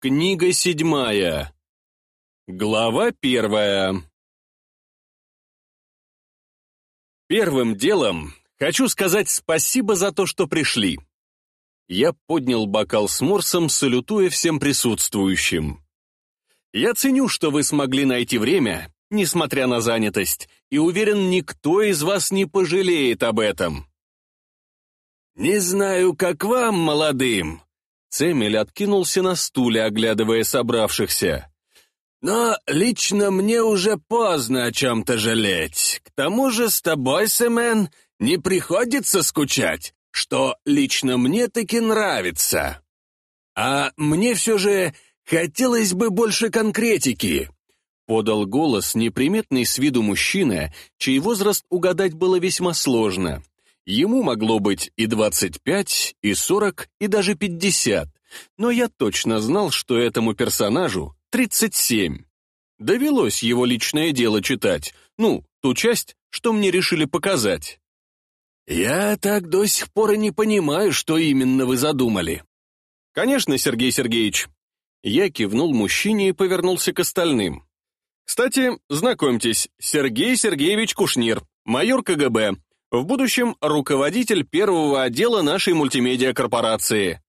Книга седьмая. Глава первая. Первым делом хочу сказать спасибо за то, что пришли. Я поднял бокал с морсом, салютуя всем присутствующим. Я ценю, что вы смогли найти время, несмотря на занятость, и уверен, никто из вас не пожалеет об этом. Не знаю, как вам, молодым, Цемель откинулся на стуле, оглядывая собравшихся. «Но лично мне уже поздно о чем-то жалеть. К тому же с тобой, Семен, не приходится скучать, что лично мне таки нравится. А мне все же хотелось бы больше конкретики», — подал голос неприметный с виду мужчина, чей возраст угадать было весьма сложно. Ему могло быть и 25, и 40, и даже 50, но я точно знал, что этому персонажу 37. Довелось его личное дело читать, ну, ту часть, что мне решили показать. «Я так до сих пор и не понимаю, что именно вы задумали». «Конечно, Сергей Сергеевич». Я кивнул мужчине и повернулся к остальным. «Кстати, знакомьтесь, Сергей Сергеевич Кушнир, майор КГБ, в будущем руководитель первого отдела нашей мультимедиа-корпорации.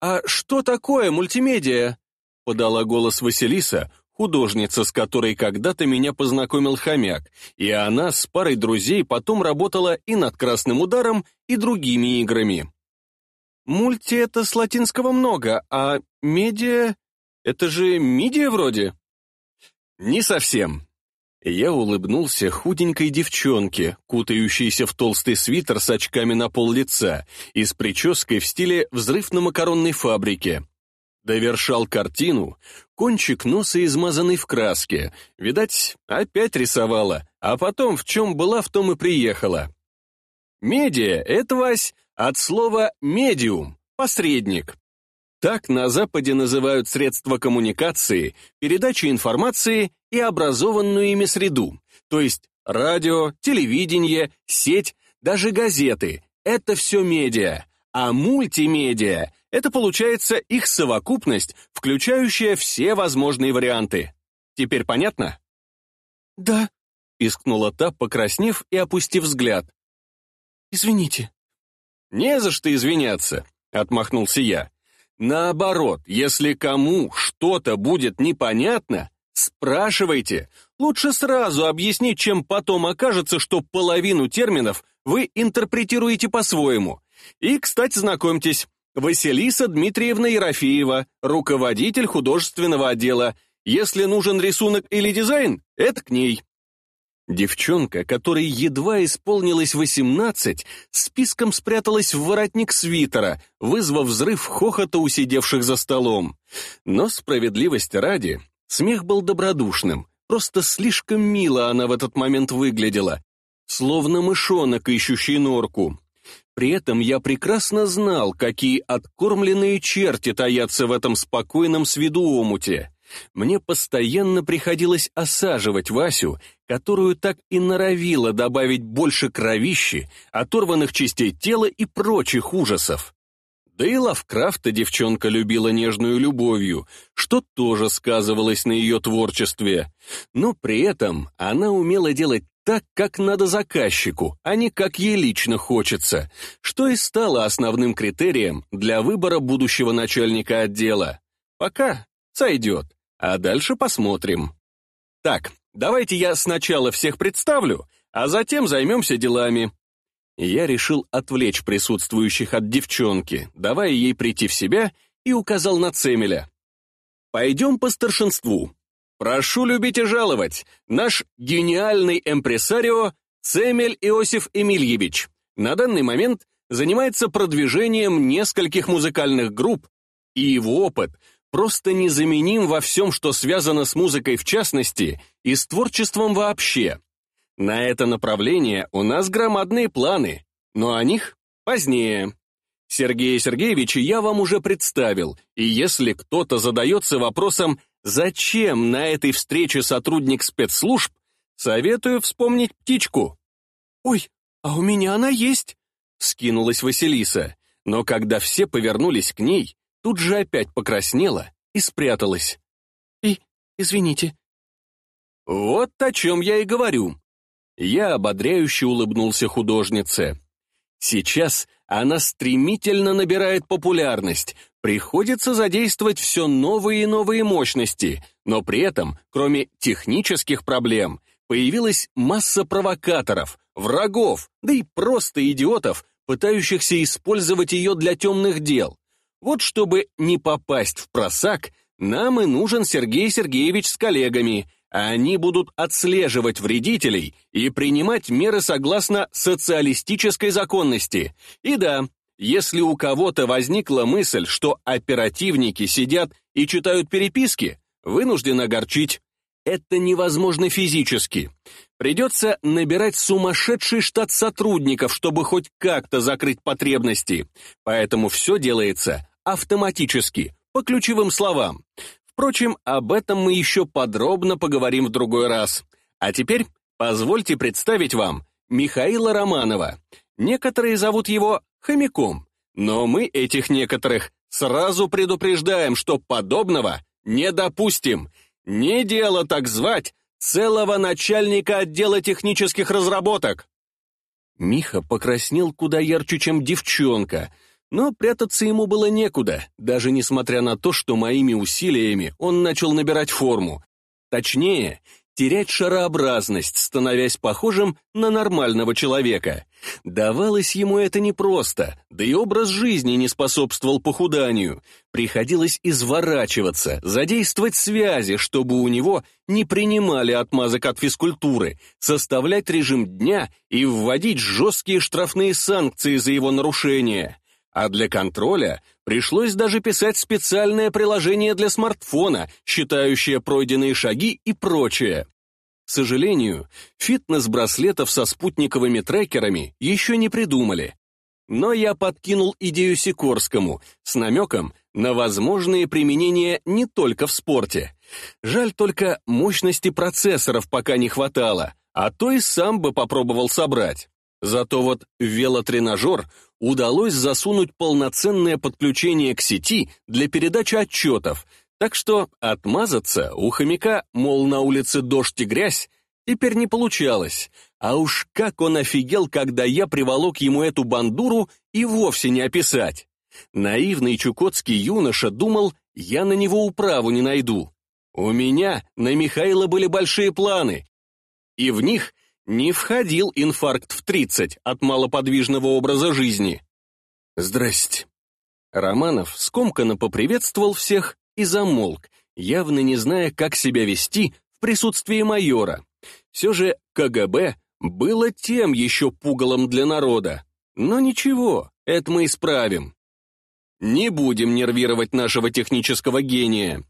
«А что такое мультимедиа?» — подала голос Василиса, художница, с которой когда-то меня познакомил хомяк, и она с парой друзей потом работала и над «Красным ударом», и другими играми. «Мульти — это с латинского много, а медиа — это же мидия вроде?» «Не совсем», я улыбнулся худенькой девчонке, кутающейся в толстый свитер с очками на пол лица и с прической в стиле «взрыв на макаронной фабрике». Довершал картину кончик носа, измазанный в краске. Видать, опять рисовала, а потом в чем была, в том и приехала. Медиа — это, Вась, от слова «медиум», посредник. Так на Западе называют средства коммуникации, передачи информации и образованную ими среду, то есть радио, телевидение, сеть, даже газеты — это все медиа, а мультимедиа — это, получается, их совокупность, включающая все возможные варианты. Теперь понятно? «Да», — искнула та, покраснев и опустив взгляд. «Извините». «Не за что извиняться», — отмахнулся я. Наоборот, если кому что-то будет непонятно, спрашивайте. Лучше сразу объяснить, чем потом окажется, что половину терминов вы интерпретируете по-своему. И, кстати, знакомьтесь, Василиса Дмитриевна Ерофеева, руководитель художественного отдела. Если нужен рисунок или дизайн, это к ней. Девчонка, которой едва исполнилось восемнадцать, списком спряталась в воротник свитера, вызвав взрыв хохота у сидевших за столом. Но справедливости ради, смех был добродушным, просто слишком мило она в этот момент выглядела, словно мышонок, ищущий норку. При этом я прекрасно знал, какие откормленные черти таятся в этом спокойном с виду омуте. Мне постоянно приходилось осаживать Васю, которую так и норовило добавить больше кровищи, оторванных частей тела и прочих ужасов. Да и Лавкрафта девчонка любила нежную любовью, что тоже сказывалось на ее творчестве. Но при этом она умела делать так, как надо заказчику, а не как ей лично хочется, что и стало основным критерием для выбора будущего начальника отдела. Пока сойдет. А дальше посмотрим. Так, давайте я сначала всех представлю, а затем займемся делами. Я решил отвлечь присутствующих от девчонки, давая ей прийти в себя, и указал на Цемеля. Пойдем по старшинству. Прошу любить и жаловать, наш гениальный эмпресарио Цемель Иосиф Эмильевич на данный момент занимается продвижением нескольких музыкальных групп, и его опыт просто незаменим во всем, что связано с музыкой в частности и с творчеством вообще. На это направление у нас громадные планы, но о них позднее. Сергея Сергеевича я вам уже представил, и если кто-то задается вопросом, зачем на этой встрече сотрудник спецслужб, советую вспомнить птичку. «Ой, а у меня она есть!» — скинулась Василиса, но когда все повернулись к ней, тут же опять покраснела и спряталась. И, извините. Вот о чем я и говорю. Я ободряюще улыбнулся художнице. Сейчас она стремительно набирает популярность, приходится задействовать все новые и новые мощности, но при этом, кроме технических проблем, появилась масса провокаторов, врагов, да и просто идиотов, пытающихся использовать ее для темных дел. Вот чтобы не попасть в просак, нам и нужен Сергей Сергеевич с коллегами, они будут отслеживать вредителей и принимать меры согласно социалистической законности. И да, если у кого-то возникла мысль, что оперативники сидят и читают переписки, вынужден огорчить. Это невозможно физически. Придется набирать сумасшедший штат сотрудников, чтобы хоть как-то закрыть потребности. Поэтому все делается автоматически, по ключевым словам. Впрочем, об этом мы еще подробно поговорим в другой раз. А теперь позвольте представить вам Михаила Романова. Некоторые зовут его хомяком, но мы этих некоторых сразу предупреждаем, что подобного не допустим. Не дело так звать целого начальника отдела технических разработок. Миха покраснел куда ярче, чем девчонка — но прятаться ему было некуда, даже несмотря на то, что моими усилиями он начал набирать форму. Точнее, терять шарообразность, становясь похожим на нормального человека. Давалось ему это непросто, да и образ жизни не способствовал похуданию. Приходилось изворачиваться, задействовать связи, чтобы у него не принимали отмазок от физкультуры, составлять режим дня и вводить жесткие штрафные санкции за его нарушение. А для контроля пришлось даже писать специальное приложение для смартфона, считающее пройденные шаги и прочее. К сожалению, фитнес-браслетов со спутниковыми трекерами еще не придумали. Но я подкинул идею Сикорскому с намеком на возможные применения не только в спорте. Жаль только мощности процессоров пока не хватало, а то и сам бы попробовал собрать. Зато вот в велотренажер удалось засунуть полноценное подключение к сети для передачи отчетов, так что отмазаться у хомяка, мол, на улице дождь и грязь, теперь не получалось. А уж как он офигел, когда я приволок ему эту бандуру и вовсе не описать. Наивный чукотский юноша думал, я на него управу не найду. У меня на Михаила были большие планы, и в них не входил инфаркт в 30 от малоподвижного образа жизни. «Здрасте». Романов скомканно поприветствовал всех и замолк, явно не зная, как себя вести в присутствии майора. Все же КГБ было тем еще пугалом для народа. Но ничего, это мы исправим. Не будем нервировать нашего технического гения.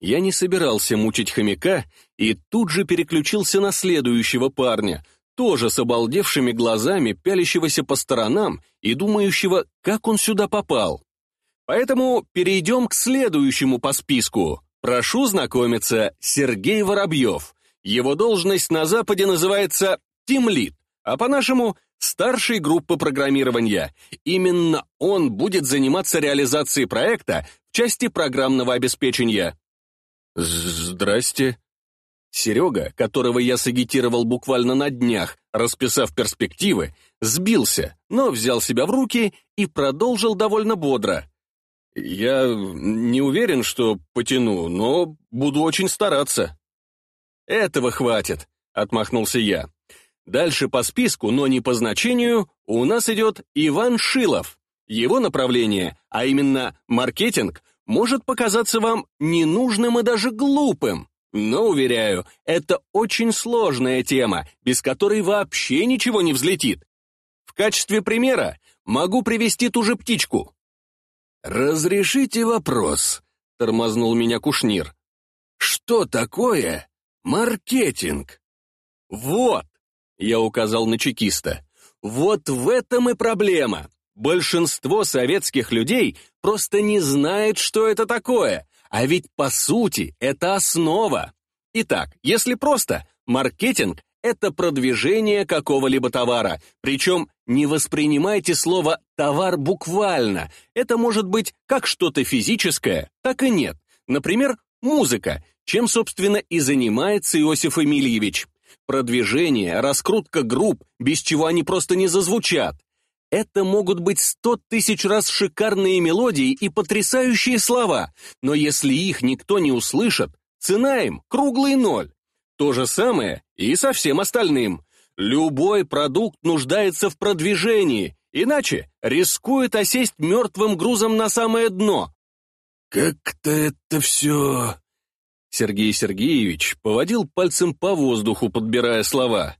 Я не собирался мучить хомяка и тут же переключился на следующего парня, тоже с обалдевшими глазами, пялящегося по сторонам и думающего, как он сюда попал. Поэтому перейдем к следующему по списку. Прошу знакомиться, Сергей Воробьев. Его должность на Западе называется «Тимлит», а по-нашему старшей группы программирования. Именно он будет заниматься реализацией проекта в части программного обеспечения. Здрасте. Серега, которого я сагитировал буквально на днях, расписав перспективы, сбился, но взял себя в руки и продолжил довольно бодро. «Я не уверен, что потяну, но буду очень стараться». «Этого хватит», — отмахнулся я. Дальше по списку, но не по значению, у нас идет Иван Шилов. Его направление, а именно маркетинг, может показаться вам ненужным и даже глупым. Но, уверяю, это очень сложная тема, без которой вообще ничего не взлетит. В качестве примера могу привести ту же птичку. «Разрешите вопрос», — тормознул меня Кушнир. «Что такое маркетинг?» «Вот, я указал на чекиста. Вот в этом и проблема. Большинство советских людей просто не знает, что это такое, а ведь по сути это основа. Итак, если просто, маркетинг — это продвижение какого-либо товара. Причем не воспринимайте слово «товар» буквально. Это может быть как что-то физическое, так и нет. Например, музыка, чем, собственно, и занимается Иосиф Эмильевич. Продвижение, раскрутка групп, без чего они просто не зазвучат. Это могут быть сто тысяч раз шикарные мелодии и потрясающие слова, но если их никто не услышит, цена им круглый ноль. То же самое и со всем остальным. Любой продукт нуждается в продвижении, иначе рискует осесть мертвым грузом на самое дно. «Как-то это все...» Сергей Сергеевич поводил пальцем по воздуху, подбирая слова.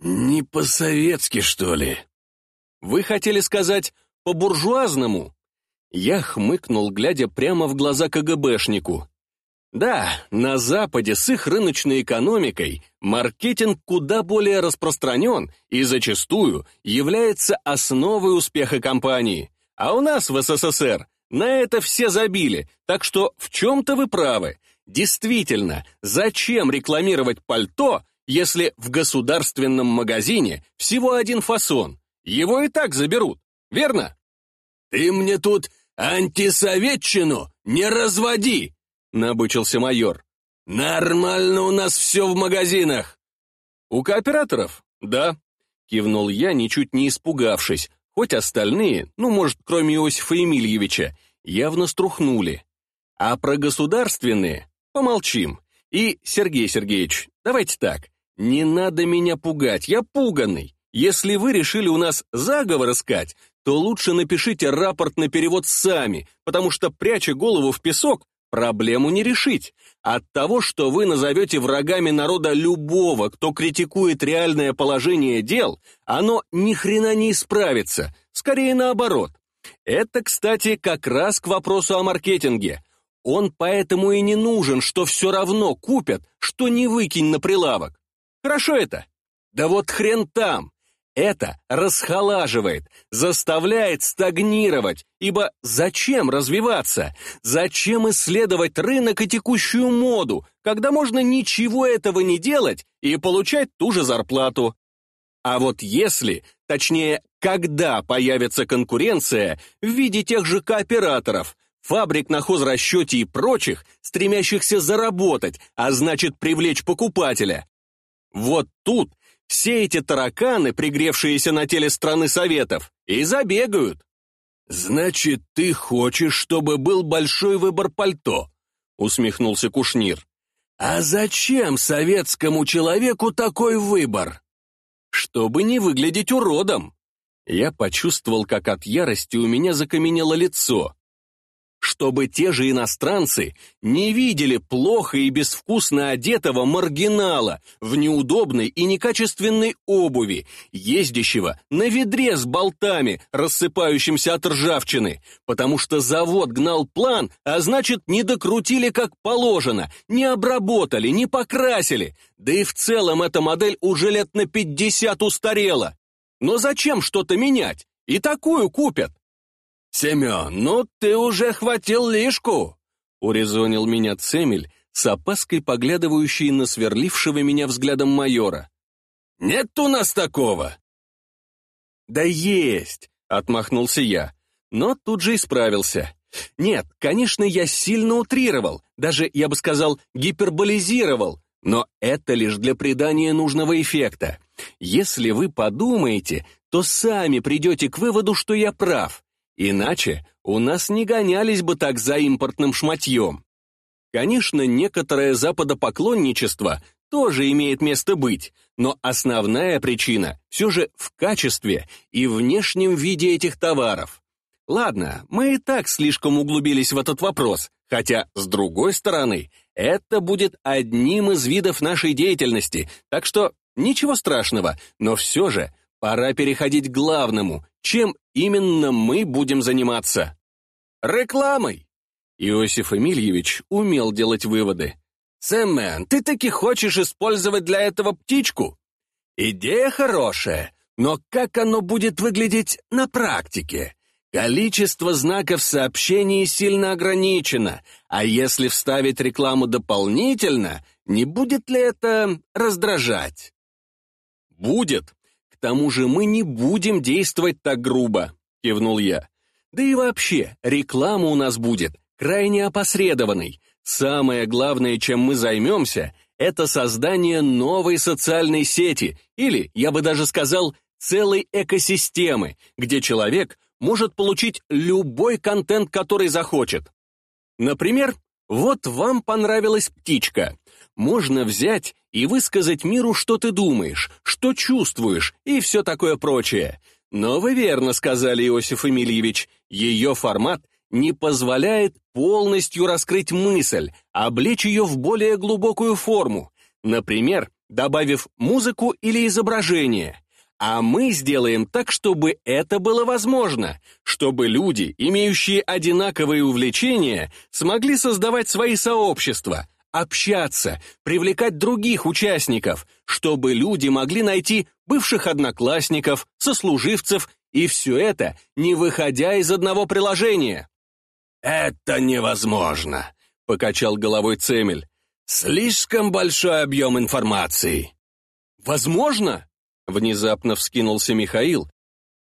«Не по-советски, что ли?» Вы хотели сказать «по-буржуазному»?» Я хмыкнул, глядя прямо в глаза КГБшнику. Да, на Западе с их рыночной экономикой маркетинг куда более распространен и зачастую является основой успеха компании. А у нас в СССР на это все забили, так что в чем-то вы правы. Действительно, зачем рекламировать пальто, если в государственном магазине всего один фасон? Его и так заберут, верно? «Ты мне тут антисоветчину не разводи!» — набычился майор. «Нормально у нас все в магазинах!» «У кооператоров? Да», — кивнул я, ничуть не испугавшись, хоть остальные, ну, может, кроме Иосифа Емельевича, явно струхнули. А про государственные помолчим. И, Сергей Сергеевич, давайте так, не надо меня пугать, я пуганный. Если вы решили у нас заговор искать, то лучше напишите рапорт на перевод сами, потому что, пряча голову в песок, проблему не решить. От того, что вы назовете врагами народа любого, кто критикует реальное положение дел, оно ни хрена не исправится, скорее наоборот. Это, кстати, как раз к вопросу о маркетинге. Он поэтому и не нужен, что все равно купят, что не выкинь на прилавок. Хорошо это? Да вот хрен там. Это расхолаживает, заставляет стагнировать, ибо зачем развиваться? Зачем исследовать рынок и текущую моду, когда можно ничего этого не делать и получать ту же зарплату? А вот если, точнее, когда появится конкуренция в виде тех же кооператоров, фабрик на хозрасчете и прочих, стремящихся заработать, а значит привлечь покупателя, вот тут все эти тараканы, пригревшиеся на теле страны Советов, и забегают. «Значит, ты хочешь, чтобы был большой выбор пальто?» — усмехнулся Кушнир. «А зачем советскому человеку такой выбор?» «Чтобы не выглядеть уродом». Я почувствовал, как от ярости у меня закаменело лицо чтобы те же иностранцы не видели плохо и безвкусно одетого маргинала в неудобной и некачественной обуви, ездящего на ведре с болтами, рассыпающимся от ржавчины, потому что завод гнал план, а значит, не докрутили как положено, не обработали, не покрасили, да и в целом эта модель уже лет на 50 устарела. Но зачем что-то менять? И такую купят. «Семен, ну ты уже хватил лишку!» — урезонил меня Цемель, с опаской поглядывающий на сверлившего меня взглядом майора. «Нет у нас такого!» «Да есть!» — отмахнулся я, но тут же исправился. «Нет, конечно, я сильно утрировал, даже, я бы сказал, гиперболизировал, но это лишь для придания нужного эффекта. Если вы подумаете, то сами придете к выводу, что я прав. Иначе у нас не гонялись бы так за импортным шматьем. Конечно, некоторое западопоклонничество тоже имеет место быть, но основная причина все же в качестве и внешнем виде этих товаров. Ладно, мы и так слишком углубились в этот вопрос, хотя, с другой стороны, это будет одним из видов нашей деятельности, так что ничего страшного, но все же пора переходить к главному, чем именно мы будем заниматься? Рекламой! Иосиф Эмильевич умел делать выводы. «Сэмен, ты таки хочешь использовать для этого птичку? Идея хорошая, но как оно будет выглядеть на практике? Количество знаков сообщений сильно ограничено, а если вставить рекламу дополнительно, Не будет ли это раздражать? Будет. Тому же мы не будем действовать так грубо, кивнул я. Да и вообще, реклама у нас будет крайне опосредованной. Самое главное, чем мы займемся, это создание новой социальной сети, или, я бы даже сказал, целой экосистемы, где человек может получить любой контент, который захочет. Например, вот вам понравилась птичка. Можно взять и высказать миру, что ты думаешь, что чувствуешь и все такое прочее. Но вы верно сказали, Иосиф Эмильевич, ее формат не позволяет полностью раскрыть мысль, облечь ее в более глубокую форму, например, добавив музыку или изображение. А мы сделаем так, чтобы это было возможно, чтобы люди, имеющие одинаковые увлечения, смогли создавать свои сообщества, общаться, привлекать других участников, чтобы люди могли найти бывших одноклассников, сослуживцев, и все это, не выходя из одного приложения. «Это невозможно», — покачал головой Цемель. «Слишком большой объем информации». «Возможно?» — внезапно вскинулся Михаил,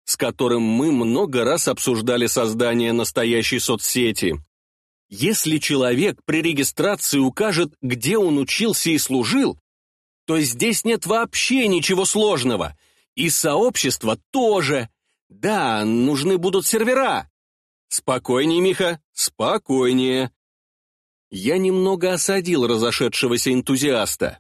с которым мы много раз обсуждали создание настоящей соцсети. Если человек при регистрации укажет, где он учился и служил, то здесь нет вообще ничего сложного. И сообщество тоже. Да, нужны будут сервера, «Спокойнее, Миха, спокойнее!» Я немного осадил разошедшегося энтузиаста.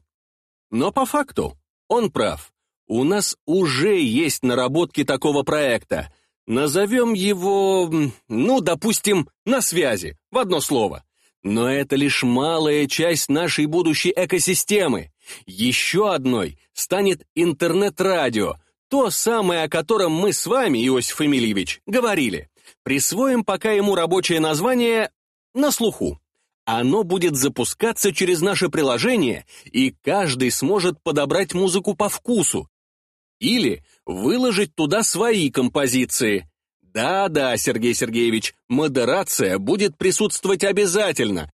Но по факту он прав. У нас уже есть наработки такого проекта. Назовем его, ну, допустим, на связи, в одно слово. Но это лишь малая часть нашей будущей экосистемы. Еще одной станет интернет-радио, то самое, о котором мы с вами, Иосиф Эмильевич, говорили. Присвоим пока ему рабочее название «на слуху». Оно будет запускаться через наше приложение, и каждый сможет подобрать музыку по вкусу. Или выложить туда свои композиции. Да-да, Сергей Сергеевич, модерация будет присутствовать обязательно.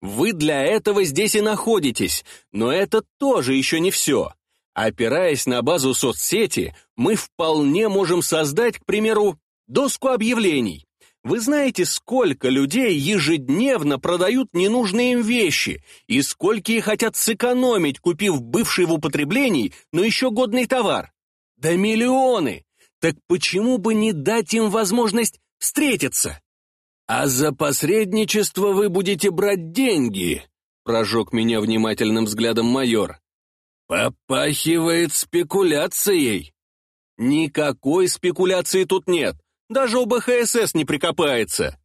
Вы для этого здесь и находитесь, но это тоже еще не все. Опираясь на базу соцсети, мы вполне можем создать, к примеру, Доску объявлений. Вы знаете, сколько людей ежедневно продают ненужные им вещи, и сколько хотят сэкономить, купив бывший в употреблении, но еще годный товар? Да миллионы! Так почему бы не дать им возможность встретиться? А за посредничество вы будете брать деньги, прожег меня внимательным взглядом майор. Попахивает спекуляцией. Никакой спекуляции тут нет. Даже у БХСС не прикопается.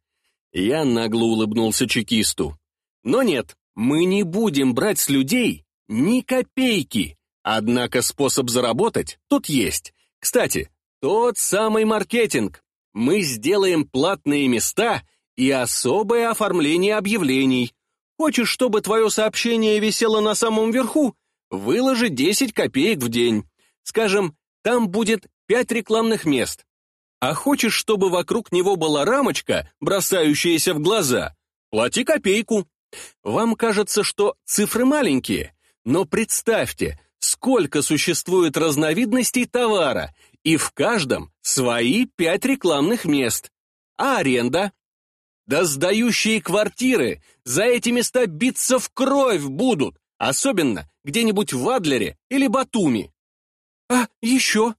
Я нагло улыбнулся чекисту. Но нет, мы не будем брать с людей ни копейки. Однако способ заработать тут есть. Кстати, тот самый маркетинг. Мы сделаем платные места и особое оформление объявлений. Хочешь, чтобы твое сообщение висело на самом верху? Выложи 10 копеек в день. Скажем, там будет 5 рекламных мест. А хочешь, чтобы вокруг него была рамочка, бросающаяся в глаза? Плати копейку. Вам кажется, что цифры маленькие, но представьте, сколько существует разновидностей товара, и в каждом свои пять рекламных мест. А аренда? Да сдающие квартиры за эти места биться в кровь будут, особенно где-нибудь в Адлере или Батуми. А еще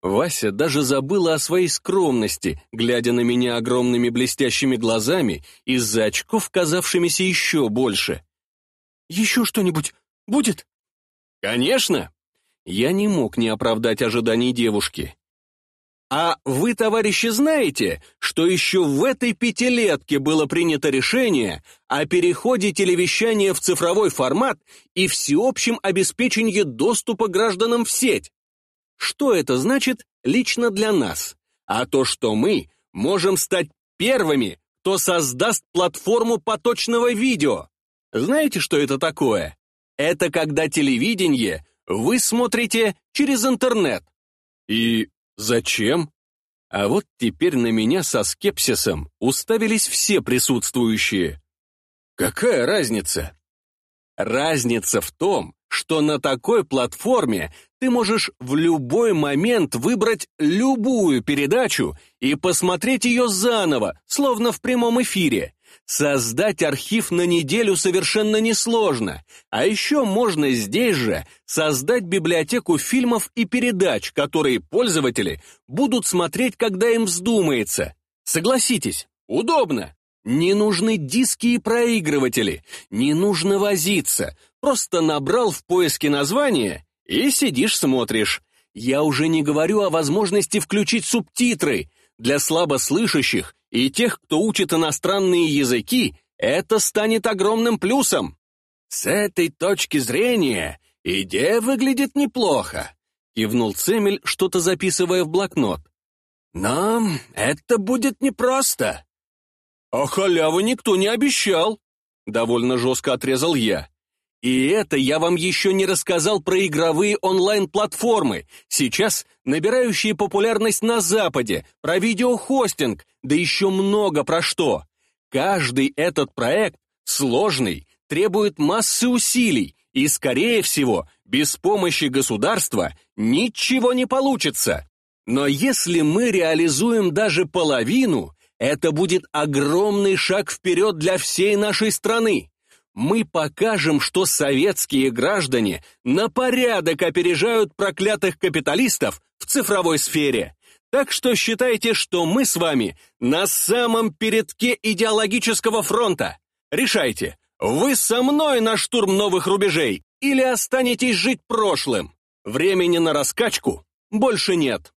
Вася даже забыла о своей скромности, глядя на меня огромными блестящими глазами, из-за очков казавшимися еще больше. «Еще что-нибудь будет?» «Конечно!» Я не мог не оправдать ожиданий девушки. «А вы, товарищи, знаете, что еще в этой пятилетке было принято решение о переходе телевещания в цифровой формат и всеобщем обеспечении доступа гражданам в сеть? Что это значит лично для нас? А то, что мы можем стать первыми, кто создаст платформу поточного видео. Знаете, что это такое? Это когда телевидение вы смотрите через интернет. И зачем? А вот теперь на меня со скепсисом уставились все присутствующие. Какая разница? Разница в том, что на такой платформе ты можешь в любой момент выбрать любую передачу и посмотреть ее заново, словно в прямом эфире. Создать архив на неделю совершенно несложно, а еще можно здесь же создать библиотеку фильмов и передач, которые пользователи будут смотреть, когда им вздумается. Согласитесь, удобно. Не нужны диски и проигрыватели, не нужно возиться, просто набрал в поиске название и сидишь смотришь. Я уже не говорю о возможности включить субтитры. Для слабослышащих и тех, кто учит иностранные языки, это станет огромным плюсом. С этой точки зрения идея выглядит неплохо, кивнул Цемель, что-то записывая в блокнот. Но это будет непросто. А халявы никто не обещал, довольно жестко отрезал я. И это я вам еще не рассказал про игровые онлайн-платформы, сейчас набирающие популярность на Западе, про видеохостинг, да еще много про что. Каждый этот проект сложный, требует массы усилий, и, скорее всего, без помощи государства ничего не получится. Но если мы реализуем даже половину, это будет огромный шаг вперед для всей нашей страны мы покажем, что советские граждане на порядок опережают проклятых капиталистов в цифровой сфере. Так что считайте, что мы с вами на самом передке идеологического фронта. Решайте, вы со мной на штурм новых рубежей или останетесь жить прошлым. Времени на раскачку больше нет.